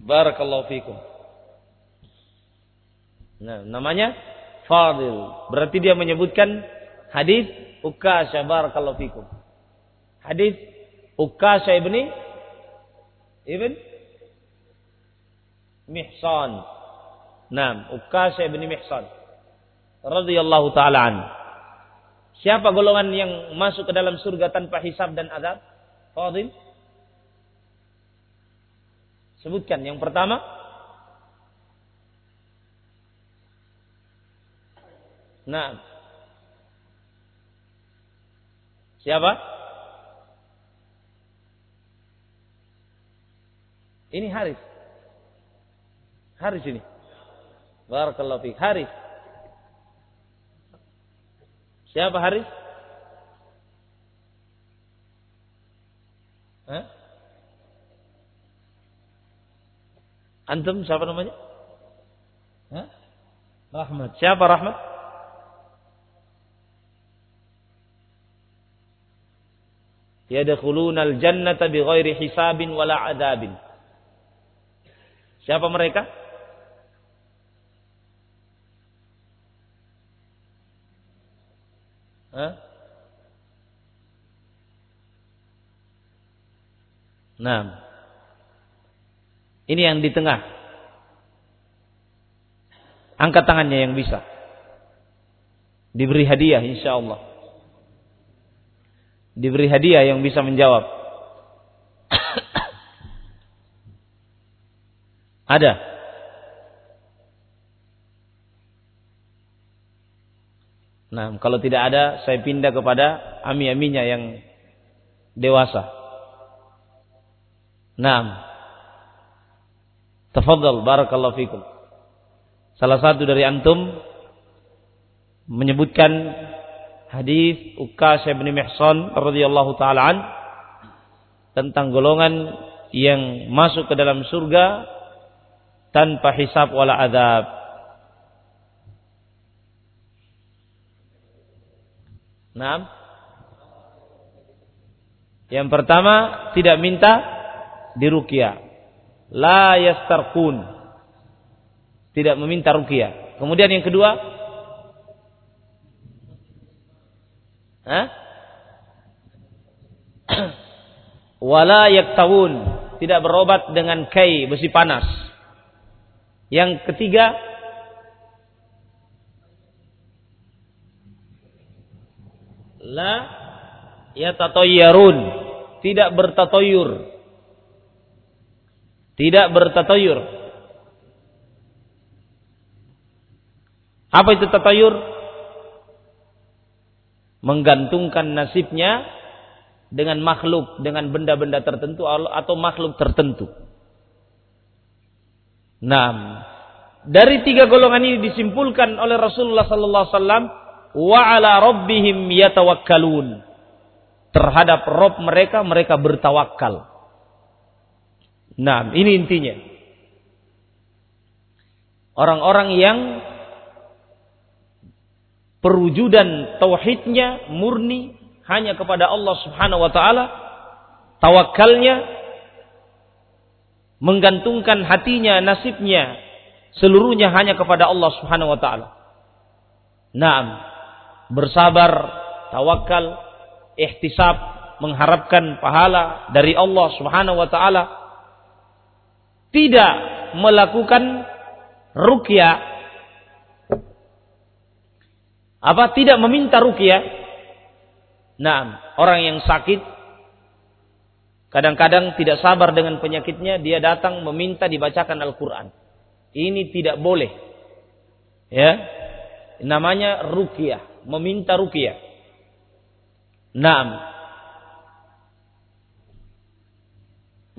Barakallahu fikum. Nah, namanya Fadil. Berarti dia menyebutkan hadis Ukasha barakallahu fikum. Hadis Ukasha ibni ibn Mihsan. Naam, Ukasha bin Mihsan. Radhiyallahu taala an. Siapa golongan yang masuk ke dalam surga tanpa hisab dan azab? Fadil. Sebutkan yang pertama. Nah. Siapa? Ini Haris. Haris ini. Barakallahu fiik. Haris. Siapa Haris? Hah? Antum siapa namanya? Hah? Rahmat. Siapa Rahmat? Yadkhuluna al-jannata bighairi hisabin wala adabin. Siapa mereka? Nah. Ini yang di tengah. Angkat tangannya yang bisa. Diberi hadiah insya Allah. Diberi hadiah yang bisa menjawab. Ada. Nah, kalau tidak ada, saya pindah kepada ami-aminya yang dewasa. Nah, tafadhal barakallahu fikum. Salah satu dari antum menyebutkan hadis Ukash bin Mihsan radhiyallahu taala an tentang golongan yang masuk ke dalam surga tanpa hisab wala adab. Nah, yang pertama tidak minta dirukia. La yastarqun. Tidak meminta rukia. Kemudian yang kedua, Hah? Wala yaktawun. Tidak berobat dengan kai, besi panas. Yang ketiga, la yatatayyarun. Tidak bertatoyur. Tidak bertatoyur. Apa itu tatayur? Menggantungkan nasibnya dengan makhluk, dengan benda-benda tertentu atau makhluk tertentu. Nah, dari tiga golongan ini disimpulkan oleh Rasulullah sallallahu alaihi wasallam wa ala rabbihim yatawakkalun. Terhadap Rob mereka mereka bertawakal. Nah, ini intinya. Orang-orang yang perwujudan tauhidnya murni hanya kepada Allah Subhanahu wa taala, tawakalnya menggantungkan hatinya, nasibnya seluruhnya hanya kepada Allah Subhanahu wa taala. Naam, bersabar, tawakal, ihtisab, mengharapkan pahala dari Allah Subhanahu wa taala. Tidak melakukan ruqyah apa tidak meminta ruqyah? Naam, orang yang sakit Kadang-kadang tidak sabar dengan penyakitnya, dia datang meminta dibacakan Al-Quran. Ini tidak boleh. Ya, namanya rukiah, meminta rukiah. Naam.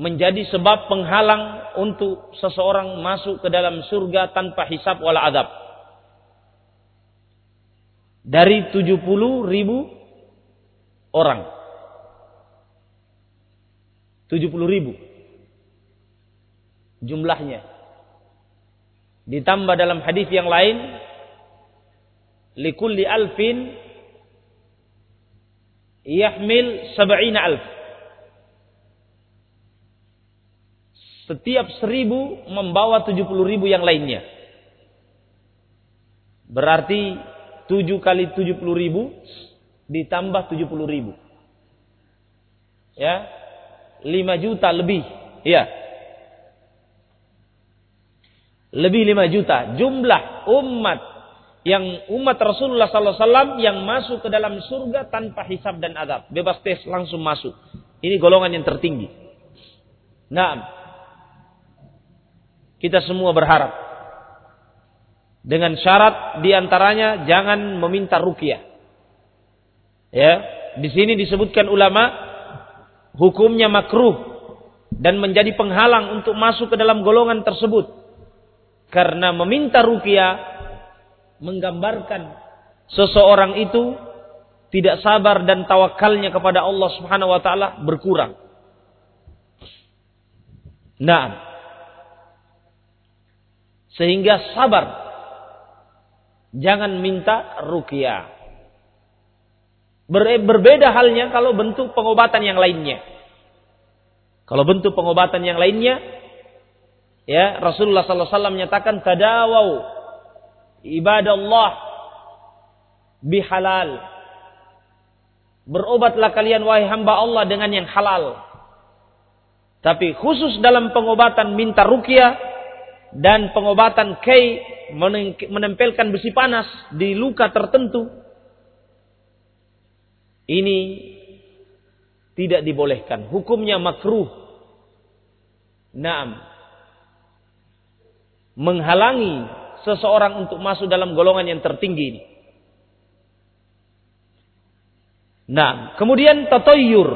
Menjadi sebab penghalang untuk seseorang masuk ke dalam surga tanpa hisap wala adab. Dari 70 ribu orang 70 ribu jumlahnya. Ditambah dalam hadis yang lain, likulli alfin yahmil sab'ina alf. Setiap seribu membawa tujuh puluh ribu yang lainnya. Berarti tujuh kali tujuh puluh ribu ditambah tujuh puluh ribu. Ya, 5 juta lebih. Ya. Lebih 5 juta. Jumlah umat yang umat Rasulullah SAW yang masuk ke dalam surga tanpa hisab dan adab. Bebas tes langsung masuk. Ini golongan yang tertinggi. Nah, kita semua berharap dengan syarat di antaranya jangan meminta rukyah. Ya, di sini disebutkan ulama hukumnya makruh dan menjadi penghalang untuk masuk ke dalam golongan tersebut. Karena meminta rukia menggambarkan seseorang itu tidak sabar dan tawakalnya kepada Allah Subhanahu wa taala berkurang. Nah, sehingga sabar. Jangan minta rukia. Ber berbeda halnya kalau bentuk pengobatan yang lainnya. Kalau bentuk pengobatan yang lainnya, ya Rasulullah SAW menyatakan tadawau ibadallah bihalal. Berobatlah kalian wahai hamba Allah dengan yang halal. Tapi khusus dalam pengobatan minta rukyah dan pengobatan kei menempelkan besi panas di luka tertentu ini tidak dibolehkan. Hukumnya makruh. Naam. Menghalangi seseorang untuk masuk dalam golongan yang tertinggi ini. Nah, kemudian tatoyur.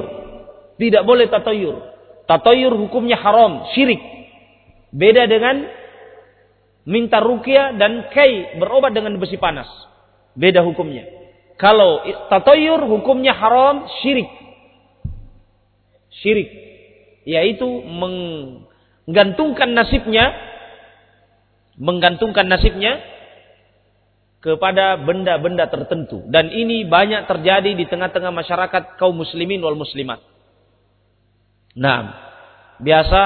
Tidak boleh tatoyur. Tatoyur hukumnya haram, syirik. Beda dengan minta rukyah dan kai berobat dengan besi panas. Beda hukumnya. Kalau tatoyur hukumnya haram, syirik. Syirik. yaitu menggantungkan nasibnya menggantungkan nasibnya kepada benda-benda tertentu dan ini banyak terjadi di tengah-tengah masyarakat kaum muslimin wal muslimat. Nah, biasa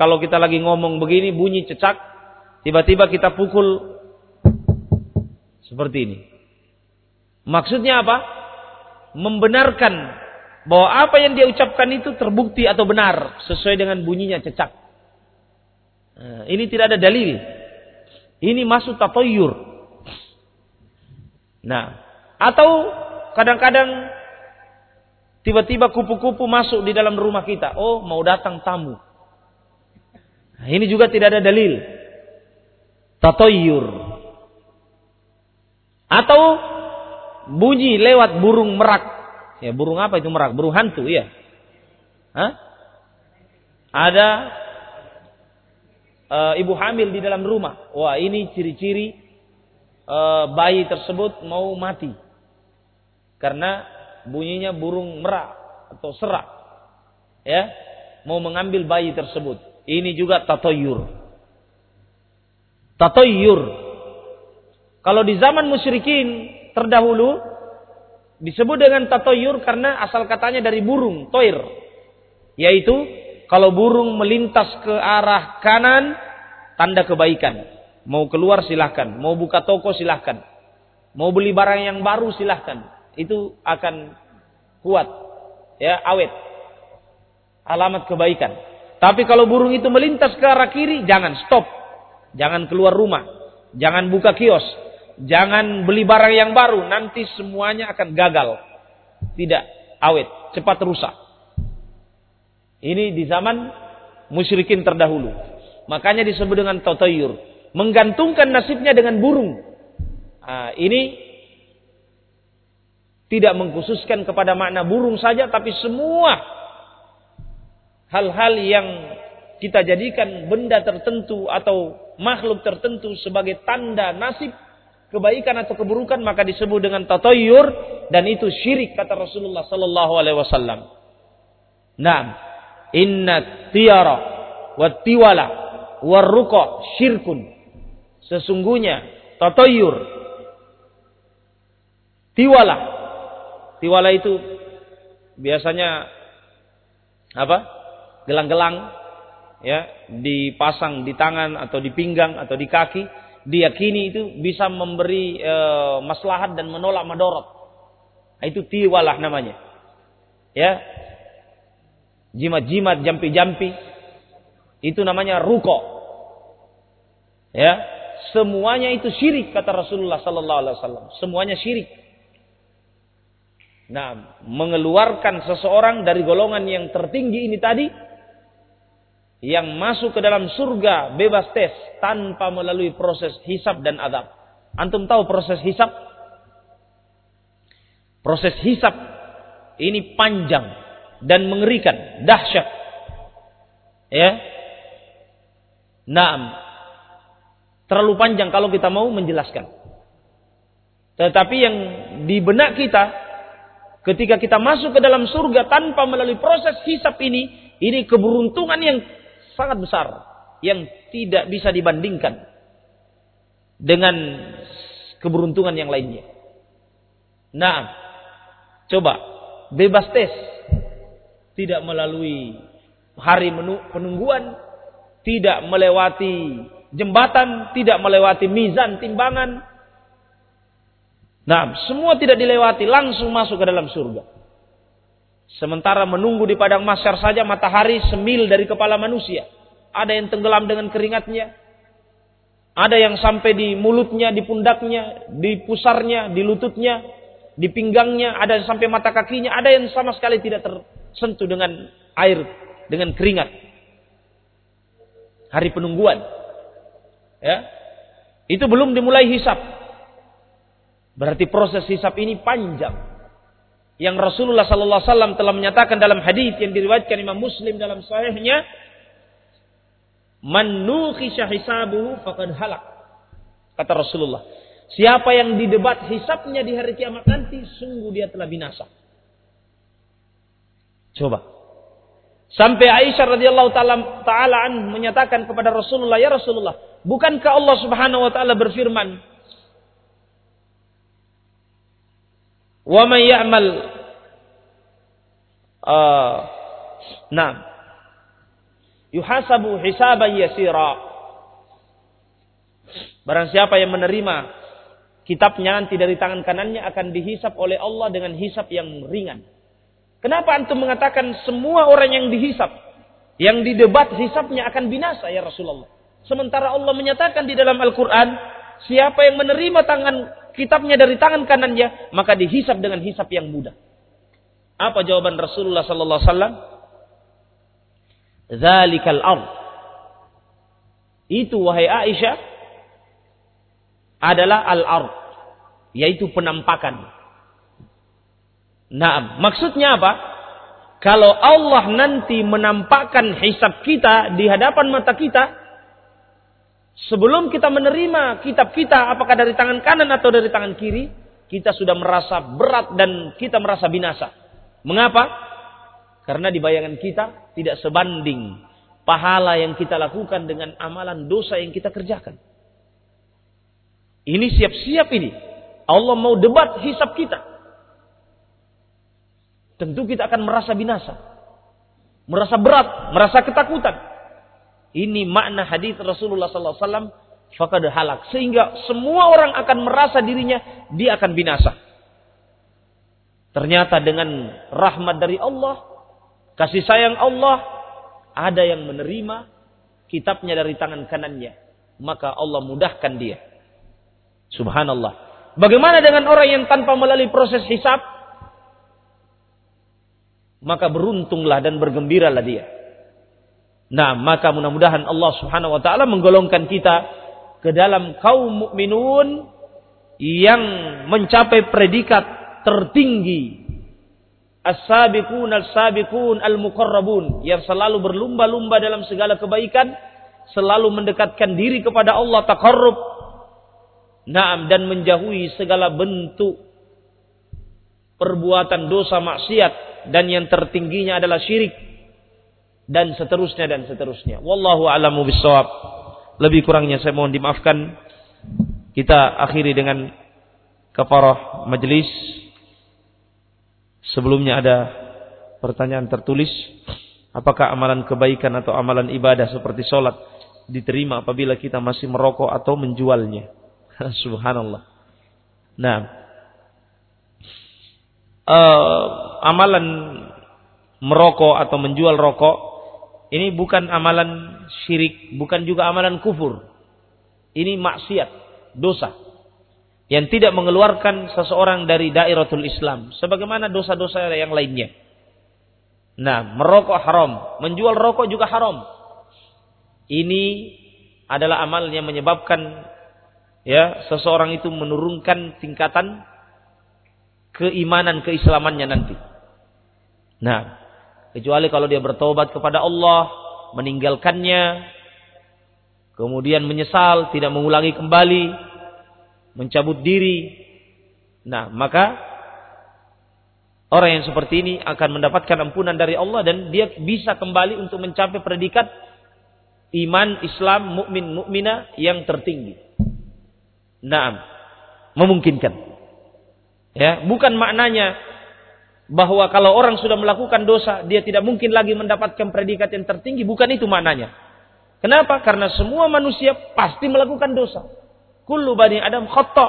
kalau kita lagi ngomong begini bunyi cecak, tiba-tiba kita pukul seperti ini. Maksudnya apa? Membenarkan bahwa apa yang dia ucapkan itu terbukti atau benar sesuai dengan bunyinya cecak. Nah, ini tidak ada dalil. Ini masuk tatoyur. Nah, atau kadang-kadang tiba-tiba kupu-kupu masuk di dalam rumah kita. Oh, mau datang tamu. Nah, ini juga tidak ada dalil. Tatoyur. Atau bunyi lewat burung merak. Ya, burung apa itu merak? Burung hantu, iya. Hah? Ada uh, ibu hamil di dalam rumah. Wah, ini ciri-ciri e, bayi tersebut mau mati. Karena bunyinya burung merak atau serak ya mau mengambil bayi tersebut. Ini juga tatoyur. Tatoyur. Kalau di zaman musyrikin terdahulu disebut dengan tatoyur karena asal katanya dari burung toir yaitu kalau burung melintas ke arah kanan tanda kebaikan Mau keluar silahkan. Mau buka toko silahkan. Mau beli barang yang baru silahkan. Itu akan kuat. Ya, awet. Alamat kebaikan. Tapi kalau burung itu melintas ke arah kiri, jangan stop. Jangan keluar rumah. Jangan buka kios. Jangan beli barang yang baru. Nanti semuanya akan gagal. Tidak awet. Cepat rusak. Ini di zaman musyrikin terdahulu. Makanya disebut dengan totayur menggantungkan nasibnya dengan burung. Nah, ini tidak mengkhususkan kepada makna burung saja, tapi semua hal-hal yang kita jadikan benda tertentu atau makhluk tertentu sebagai tanda nasib kebaikan atau keburukan maka disebut dengan tatoyur dan itu syirik kata Rasulullah sallallahu alaihi wasallam. Nah, inna tiara wa tiwala wa ruqa syirkun Sesungguhnya tatoyur tiwala. Tiwala itu biasanya apa? Gelang-gelang ya, dipasang di tangan atau di pinggang atau di kaki, diyakini itu bisa memberi e, maslahat dan menolak madorot. Itu tiwalah namanya. Ya. Jimat-jimat, jampi-jampi itu namanya ruko. Ya, Semuanya itu syirik kata Rasulullah sallallahu alaihi wasallam. Semuanya syirik. Nah, mengeluarkan seseorang dari golongan yang tertinggi ini tadi yang masuk ke dalam surga bebas tes tanpa melalui proses hisab dan adab. Antum tahu proses hisab? Proses hisab ini panjang dan mengerikan, dahsyat. Ya. Nah, terlalu panjang kalau kita mau menjelaskan. Tetapi yang di benak kita ketika kita masuk ke dalam surga tanpa melalui proses hisap ini, ini keberuntungan yang sangat besar yang tidak bisa dibandingkan dengan keberuntungan yang lainnya. Nah, coba bebas tes tidak melalui hari penungguan, tidak melewati jembatan, tidak melewati mizan timbangan. Nah, semua tidak dilewati, langsung masuk ke dalam surga. Sementara menunggu di padang masyar saja matahari semil dari kepala manusia. Ada yang tenggelam dengan keringatnya. Ada yang sampai di mulutnya, di pundaknya, di pusarnya, di lututnya, di pinggangnya. Ada yang sampai mata kakinya. Ada yang sama sekali tidak tersentuh dengan air, dengan keringat. Hari penungguan. Ya. Itu belum dimulai hisap. Berarti proses hisap ini panjang. Yang Rasulullah sallallahu alaihi wasallam telah menyatakan dalam hadis yang diriwayatkan Imam Muslim dalam sahihnya, "Man nukhisha hisabuhu faqad halak." Kata Rasulullah, siapa yang didebat hisapnya di hari kiamat nanti, sungguh dia telah binasa. Coba. Sampai Aisyah radhiyallahu taala taala menyatakan kepada Rasulullah, "Ya Rasulullah, bukankah Allah Subhanahu wa taala berfirman, "Wa man ya'mal uh, nah yuhasabu hisaban yasira." Barang siapa yang menerima kitabnya nanti dari tangan kanannya akan dihisap oleh Allah dengan hisap yang ringan. Kenapa antum mengatakan semua orang yang dihisap, yang didebat hisapnya akan binasa ya Rasulullah? Sementara Allah menyatakan di dalam Al-Quran, siapa yang menerima tangan kitabnya dari tangan kanannya, maka dihisap dengan hisap yang mudah. Apa jawaban Rasulullah sallallahu alaihi wasallam? Zalikal ard. Itu wahai Aisyah adalah al-ard, yaitu penampakan. Nah, maksudnya apa? Kalau Allah nanti menampakkan hisab kita di hadapan mata kita, sebelum kita menerima kitab kita, apakah dari tangan kanan atau dari tangan kiri, kita sudah merasa berat dan kita merasa binasa. Mengapa? Karena di bayangan kita tidak sebanding pahala yang kita lakukan dengan amalan dosa yang kita kerjakan. Ini siap-siap ini. Allah mau debat hisap kita tentu kita akan merasa binasa. Merasa berat, merasa ketakutan. Ini makna hadis Rasulullah sallallahu alaihi wasallam halak sehingga semua orang akan merasa dirinya dia akan binasa. Ternyata dengan rahmat dari Allah, kasih sayang Allah, ada yang menerima kitabnya dari tangan kanannya, maka Allah mudahkan dia. Subhanallah. Bagaimana dengan orang yang tanpa melalui proses hisab? Maka beruntunglah dan bergembiralah dia. Nah, maka mudah-mudahan Allah Subhanahu wa taala menggolongkan kita ke dalam kaum mukminun yang mencapai predikat tertinggi as-sabiqun as-sabiqun al-muqarrabun yang selalu berlumba-lumba dalam segala kebaikan, selalu mendekatkan diri kepada Allah taqarrub. Naam dan menjauhi segala bentuk perbuatan dosa maksiat dan yang tertingginya adalah syirik dan seterusnya dan seterusnya. Wallahu a'lamu bissawab. Lebih kurangnya saya mohon dimaafkan. Kita akhiri dengan kafarah majelis. Sebelumnya ada pertanyaan tertulis. Apakah amalan kebaikan atau amalan ibadah seperti sholat diterima apabila kita masih merokok atau menjualnya? Subhanallah. Nah, uh, amalan merokok atau menjual rokok ini bukan amalan syirik, bukan juga amalan kufur. Ini maksiat, dosa yang tidak mengeluarkan seseorang dari dairatul Islam sebagaimana dosa-dosa yang lainnya. Nah, merokok haram, menjual rokok juga haram. Ini adalah amal yang menyebabkan ya seseorang itu menurunkan tingkatan keimanan keislamannya nanti. Nah, kecuali kalau dia bertobat kepada Allah, meninggalkannya, kemudian menyesal, tidak mengulangi kembali, mencabut diri. Nah, maka orang yang seperti ini akan mendapatkan ampunan dari Allah dan dia bisa kembali untuk mencapai predikat iman Islam mukmin mukmina yang tertinggi. Nah, memungkinkan. Ya, bukan maknanya bahwa kalau orang sudah melakukan dosa, dia tidak mungkin lagi mendapatkan predikat yang tertinggi, bukan itu maknanya. Kenapa? Karena semua manusia pasti melakukan dosa. Kullu bani Adam khata.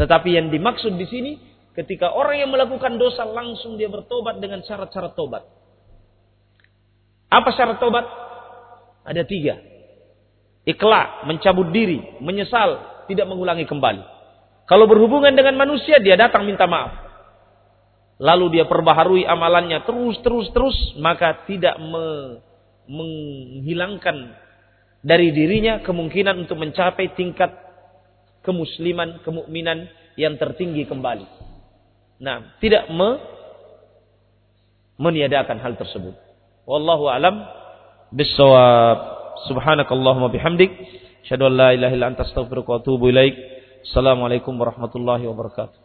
Tetapi yang dimaksud di sini ketika orang yang melakukan dosa langsung dia bertobat dengan syarat-syarat tobat. Apa syarat tobat? Ada tiga. Ikhlas, mencabut diri, menyesal, tidak mengulangi kembali. Kalau berhubungan dengan manusia, dia datang minta maaf. Lalu dia perbaharui amalannya terus, terus, terus. Maka tidak me menghilangkan dari dirinya kemungkinan untuk mencapai tingkat kemusliman, kemukminan yang tertinggi kembali. Nah, tidak me meniadakan hal tersebut. Wallahu alam bisawab. Subhanakallahumma bihamdik. An la ilaha illa anta astaghfiruka wa atubu ilaik. Assalamualaikum warahmatullahi wabarakatuh.